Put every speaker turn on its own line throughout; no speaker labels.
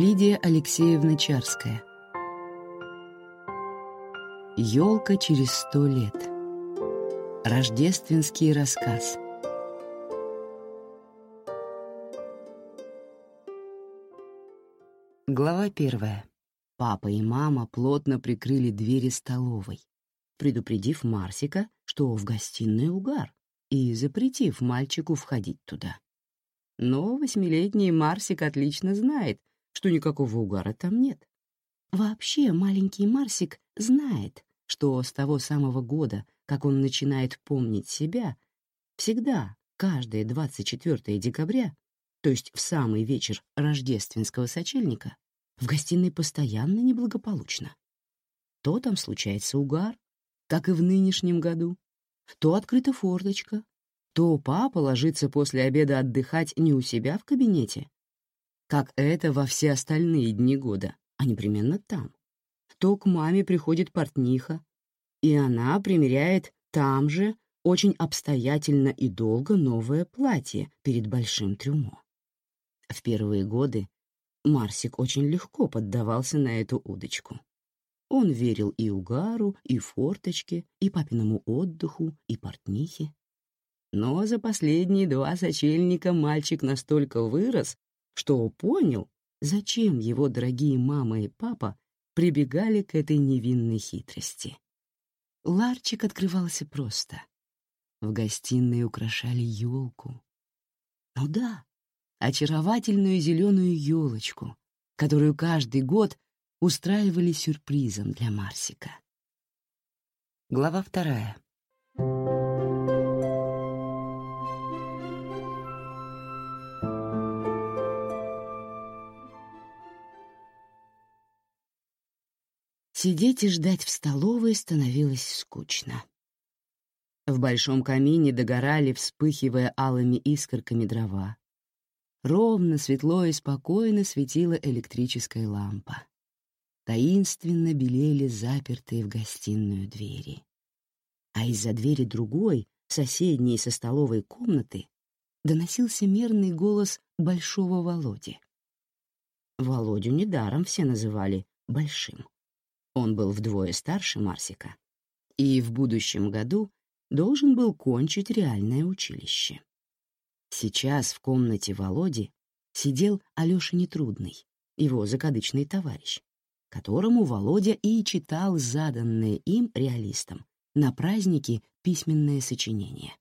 Лидия Алексеевна Чарская. Ёлка через сто лет. Рождественский рассказ. Глава первая. Папа и мама плотно прикрыли двери столовой, предупредив Марсика, что в гостиной угар, и запретив мальчику входить туда. Но восьмилетний Марсик отлично знает, что никакого угара там нет. Вообще маленький Марсик знает, что с того самого года, как он начинает помнить себя, всегда, каждое 24 декабря, то есть в самый вечер рождественского сочельника, в гостиной постоянно неблагополучно. То там случается угар, как и в нынешнем году, то открыта форточка, то папа ложится после обеда отдыхать не у себя в кабинете, как это во все остальные дни года, а непременно там. То к маме приходит портниха, и она примеряет там же очень обстоятельно и долго новое платье перед большим трюмо. В первые годы Марсик очень легко поддавался на эту удочку. Он верил и угару, и форточке, и папиному отдыху, и портнихе. Но за последние два сочельника мальчик настолько вырос, что понял, зачем его дорогие мама и папа прибегали к этой невинной хитрости. Ларчик открывался просто. В гостиной украшали елку. Ну да, очаровательную зеленую елочку, которую каждый год устраивали сюрпризом для Марсика. Глава вторая. Сидеть и ждать в столовой становилось скучно. В большом камине догорали, вспыхивая алыми искорками дрова. Ровно, светло и спокойно светила электрическая лампа. Таинственно белели запертые в гостиную двери. А из-за двери другой, соседней со столовой комнаты, доносился мерный голос Большого Володи. Володю недаром все называли Большим. Он был вдвое старше Марсика и в будущем году должен был кончить реальное училище. Сейчас в комнате Володи сидел Алёша Нетрудный, его закадычный товарищ, которому Володя и читал заданное им реалистам на празднике письменное сочинение.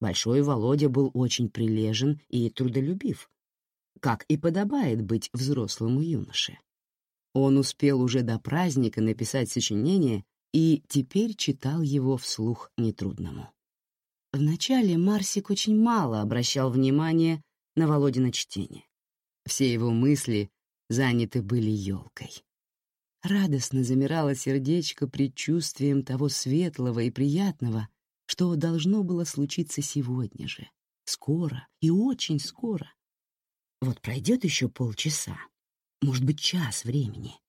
Большой Володя был очень прилежен и трудолюбив, как и подобает быть взрослому юноше. Он успел уже до праздника написать сочинение и теперь читал его вслух нетрудному. Вначале Марсик очень мало обращал внимания на Володина чтение. Все его мысли заняты были елкой. Радостно замирало сердечко предчувствием того светлого и приятного, что должно было случиться сегодня же, скоро и очень скоро. Вот пройдет еще полчаса, может быть, час времени,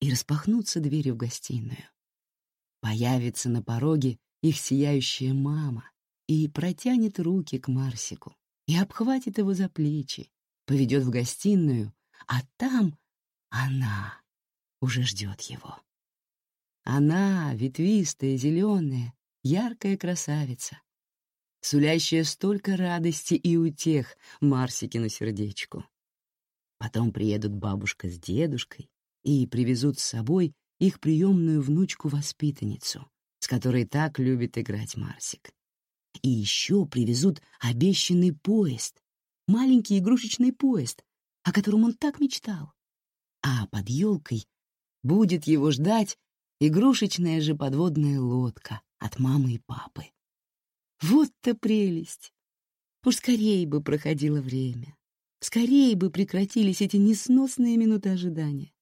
и распахнутся двери в гостиную. Появится на пороге их сияющая мама и протянет руки к Марсику и обхватит его за плечи, поведет в гостиную, а там она уже ждет его. Она, ветвистая, зеленая, яркая красавица, сулящая столько радости и утех Марсикину сердечку. Потом приедут бабушка с дедушкой и привезут с собой их приемную внучку-воспитанницу, с которой так любит играть Марсик. И еще привезут обещанный поезд, маленький игрушечный поезд, о котором он так мечтал. А под елкой будет его ждать игрушечная же подводная лодка от мамы и папы. Вот-то прелесть! Уж скорее бы проходило время. Скорее бы прекратились эти несносные минуты ожидания.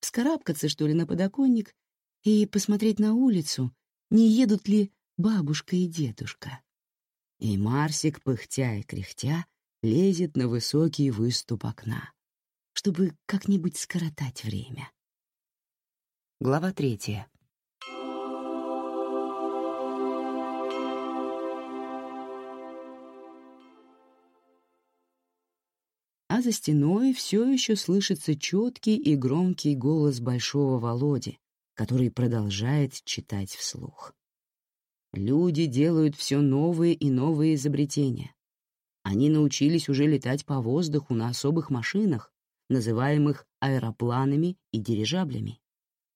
Вскарабкаться, что ли, на подоконник и посмотреть на улицу, не едут ли бабушка и дедушка. И Марсик, пыхтя и кряхтя, лезет на высокий выступ окна, чтобы как-нибудь скоротать время. Глава третья. За стеной все еще слышится четкий и громкий голос Большого Володи, который продолжает читать вслух. Люди делают все новые и новые изобретения. Они научились уже летать по воздуху на особых машинах, называемых аэропланами и дирижаблями.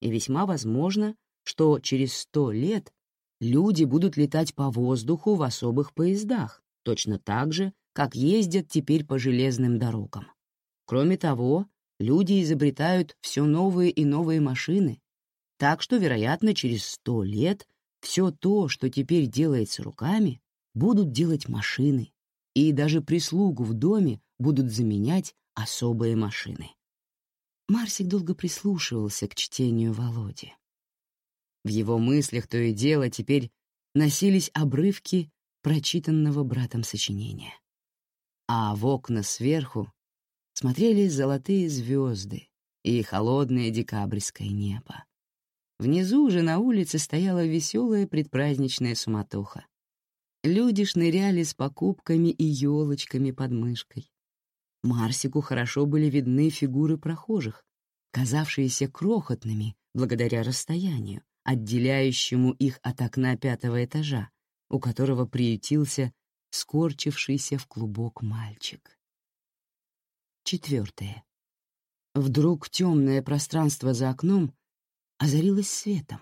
И весьма возможно, что через сто лет люди будут летать по воздуху в особых поездах, точно так же, как ездят теперь по железным дорогам. Кроме того, люди изобретают все новые и новые машины, так что, вероятно, через сто лет все то, что теперь делается руками, будут делать машины, и даже прислугу в доме будут заменять особые машины. Марсик долго прислушивался к чтению Володи. В его мыслях то и дело теперь носились обрывки прочитанного братом сочинения. А в окна сверху смотрели золотые звезды и холодное декабрьское небо. Внизу же на улице стояла веселая предпраздничная суматоха. Люди шныряли с покупками и елочками под мышкой. Марсику хорошо были видны фигуры прохожих, казавшиеся крохотными благодаря расстоянию, отделяющему их от окна пятого этажа, у которого приютился скорчившийся в клубок мальчик. Четвертое. Вдруг темное пространство за окном озарилось светом.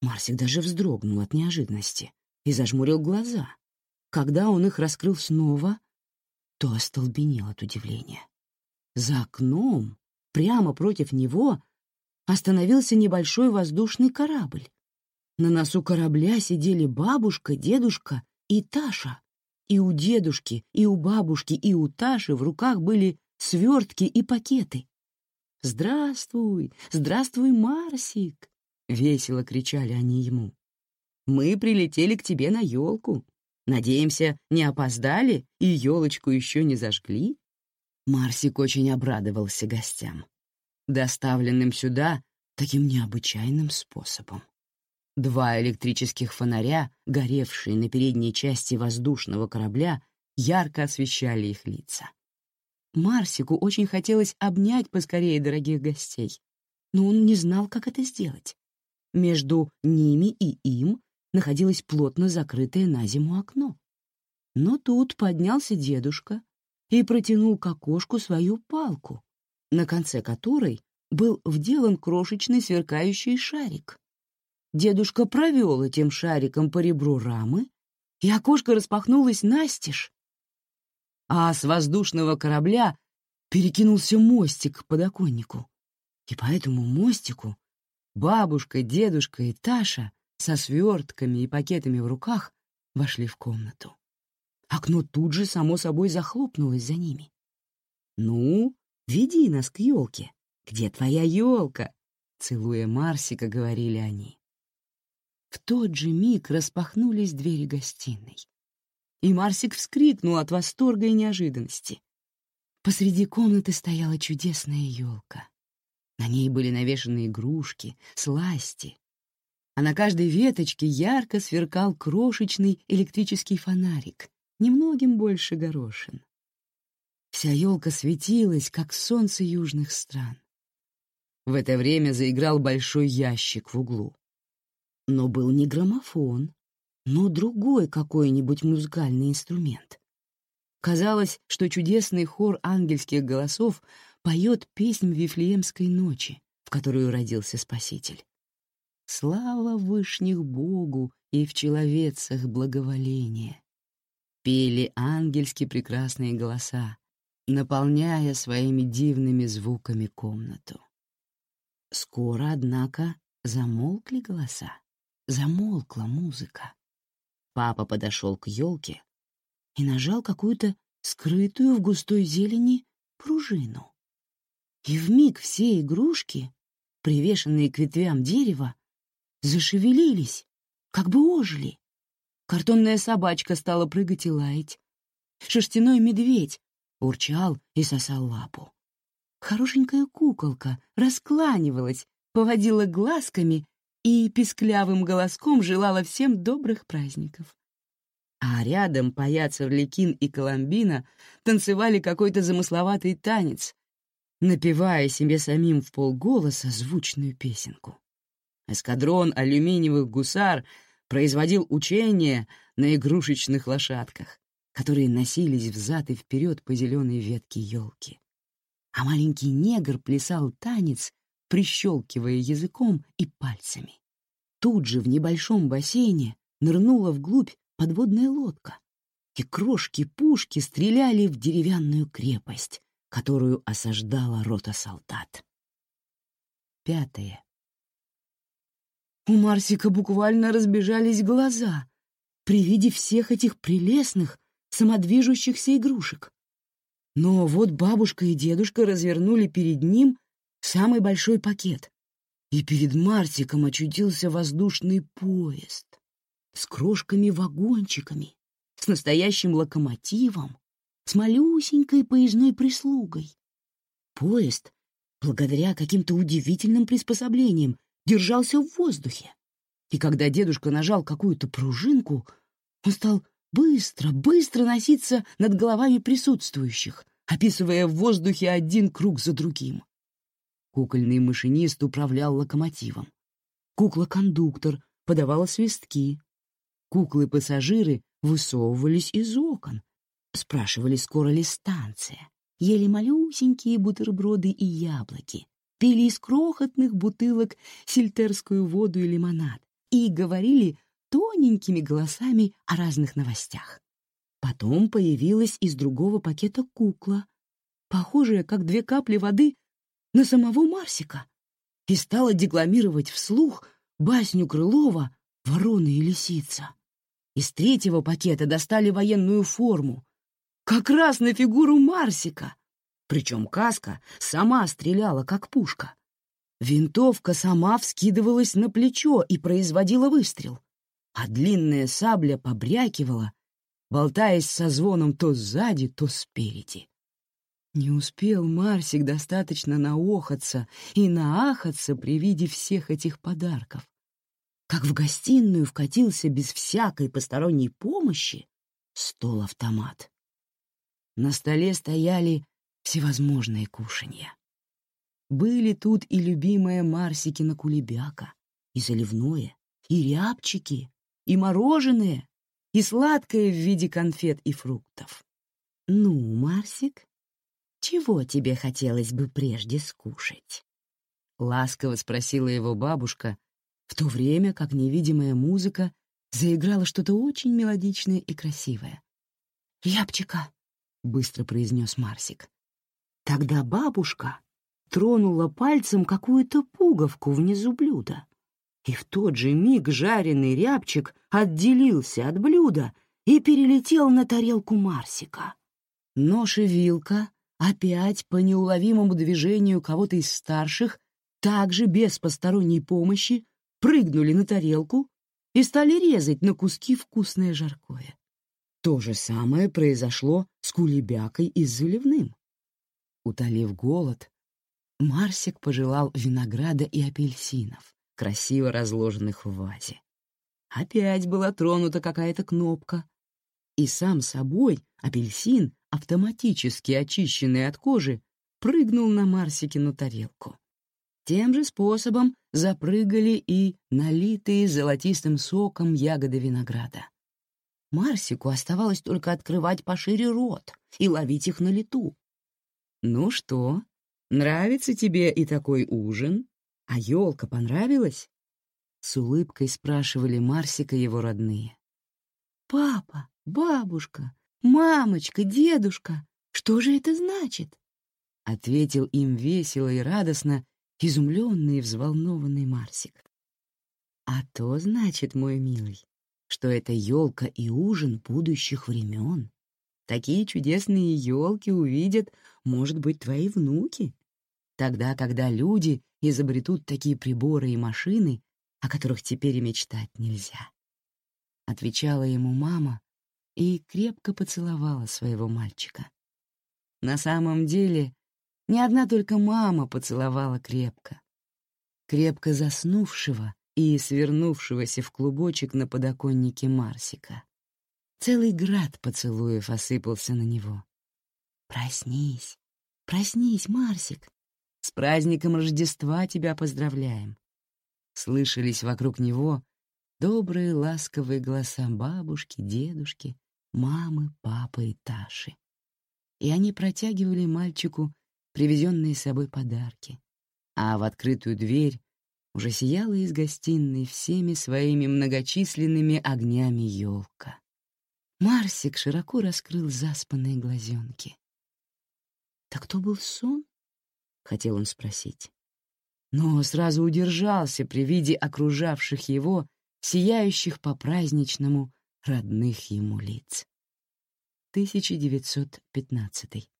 Марсик даже вздрогнул от неожиданности и зажмурил глаза. Когда он их раскрыл снова, то остолбенел от удивления. За окном, прямо против него, остановился небольшой воздушный корабль. На носу корабля сидели бабушка, дедушка и Таша. И у дедушки, и у бабушки, и у Таши в руках были свертки и пакеты. «Здравствуй! Здравствуй, Марсик!» — весело кричали они ему. «Мы прилетели к тебе на елку. Надеемся, не опоздали и елочку еще не зажгли?» Марсик очень обрадовался гостям доставленным сюда таким необычайным способом. Два электрических фонаря, горевшие на передней части воздушного корабля, ярко освещали их лица. Марсику очень хотелось обнять поскорее дорогих гостей, но он не знал, как это сделать. Между ними и им находилось плотно закрытое на зиму окно. Но тут поднялся дедушка и протянул к окошку свою палку, на конце которой был вделан крошечный сверкающий шарик. Дедушка провел этим шариком по ребру рамы, и окошко распахнулось настежь. А с воздушного корабля перекинулся мостик к подоконнику. И по этому мостику бабушка, дедушка и Таша со свертками и пакетами в руках вошли в комнату. Окно тут же, само собой, захлопнулось за ними. «Ну, веди нас к елке», «Где твоя елка?» — целуя Марсика, говорили они. В тот же миг распахнулись двери гостиной, и Марсик вскрикнул от восторга и неожиданности. Посреди комнаты стояла чудесная елка. На ней были навешаны игрушки, сласти, а на каждой веточке ярко сверкал крошечный электрический фонарик, немногим больше горошин. Вся елка светилась, как солнце южных стран. В это время заиграл большой ящик в углу. Но был не граммофон, но другой какой-нибудь музыкальный инструмент. Казалось, что чудесный хор ангельских голосов поет песнь Вифлеемской ночи, в которую родился Спаситель. «Слава вышних Богу и в человецах благоволение!» Пели ангельски прекрасные голоса, наполняя своими дивными звуками комнату. Скоро, однако, замолкли голоса, замолкла музыка. Папа подошел к елке и нажал какую-то скрытую в густой зелени пружину. И вмиг все игрушки, привешенные к ветвям дерева, зашевелились, как бы ожили. Картонная собачка стала прыгать и лаять. Шерстяной медведь урчал и сосал лапу. Хорошенькая куколка раскланивалась, поводила глазками и писклявым голоском желала всем добрых праздников. а рядом паяц Орликин и Коломбина танцевали какой-то замысловатый танец, напевая себе самим в полголоса звучную песенку. Эскадрон алюминиевых гусар производил учения на игрушечных лошадках, которые носились взад и вперед по зеленой ветке елки. А маленький негр плясал танец, прищелкивая языком и пальцами. Тут же в небольшом бассейне нырнула вглубь подводная лодка, и крошки-пушки стреляли в деревянную крепость, которую осаждала рота солдат. Пятое. У Марсика буквально разбежались глаза при виде всех этих прелестных, самодвижущихся игрушек. Но вот бабушка и дедушка развернули перед ним самый большой пакет, и перед Марсиком очутился воздушный поезд с крошками-вагончиками, с настоящим локомотивом, с малюсенькой поездной прислугой. Поезд, благодаря каким-то удивительным приспособлениям, держался в воздухе. И когда дедушка нажал какую-то пружинку, он стал быстро, быстро носиться над головами присутствующих, описывая в воздухе один круг за другим. Кукольный машинист управлял локомотивом. Кукла-кондуктор подавала свистки, Куклы-пассажиры высовывались из окон, спрашивали, скоро ли станция, ели малюсенькие бутерброды и яблоки, пили из крохотных бутылок сельтерскую воду и лимонад. И говорили тоненькими голосами о разных новостях. Потом появилась из другого пакета кукла, похожая, как две капли воды, на самого Марсика, и стала декламировать вслух басню Крылова «Ворона и лисица». Из третьего пакета достали военную форму, как раз на фигуру Марсика. Причем каска сама стреляла, как пушка. Винтовка сама вскидывалась на плечо и производила выстрел, а длинная сабля побрякивала, болтаясь со звоном то сзади, то спереди. Не успел Марсик достаточно наохаться и наахаться при виде всех этих подарков, как в гостиную вкатился без всякой посторонней помощи стол-автомат. На столе стояли всевозможные кушанья. Были тут и любимая Марсикина кулебяка, и заливное, и рябчики, и мороженое, и сладкое в виде конфет и фруктов. «Ну, Марсик, чего тебе хотелось бы прежде скушать?» — ласково спросила его бабушка, в то время как невидимая музыка заиграла что-то очень мелодичное и красивое. «Ляпчика!» — быстро произнес Марсик. Тогда бабушка тронула пальцем какую-то пуговку внизу блюда, и в тот же миг жареный рябчик отделился от блюда и перелетел на тарелку Марсика. Нож и вилка опять по неуловимому движению кого-то из старших также без посторонней помощи прыгнули на тарелку и стали резать на куски вкусное жаркое. То же самое произошло с кулебякой и с заливным. Утолив голод, Марсик пожелал винограда и апельсинов, красиво разложенных в вазе. Опять была тронута какая-то кнопка, и сам собой апельсин, автоматически очищенный от кожи, прыгнул на Марсикину тарелку. Тем же способом запрыгали и налитые золотистым соком ягоды винограда. Марсику оставалось только открывать пошире рот и ловить их на лету. «Ну что, нравится тебе и такой ужин? А елка понравилась?» С улыбкой спрашивали Марсика его родные. «Папа, бабушка, мамочка, дедушка, что же это значит?» Ответил им весело и радостно изумленный и взволнованный Марсик. А то значит, мой милый, что это елка и ужин будущих времен. Такие чудесные елки увидят, может быть, твои внуки. Тогда, когда люди изобретут такие приборы и машины, о которых теперь и мечтать нельзя. Отвечала ему мама и крепко поцеловала своего мальчика. На самом деле не одна только мама поцеловала крепко. Крепко заснувшего и свернувшегося в клубочек на подоконнике Марсика. Целый град поцелуев осыпался на него. «Проснись, проснись, Марсик! С праздником Рождества тебя поздравляем!» Слышались вокруг него добрые ласковые голоса бабушки, дедушки, мамы, папы и Таши. И они протягивали мальчику привезенные с собой подарки, а в открытую дверь уже сияла из гостиной всеми своими многочисленными огнями елка. Марсик широко раскрыл заспанные глазенки. «Так то был сон?» — хотел он спросить. Но сразу удержался при виде окружавших его, сияющих по-праздничному, родных ему лиц. 1915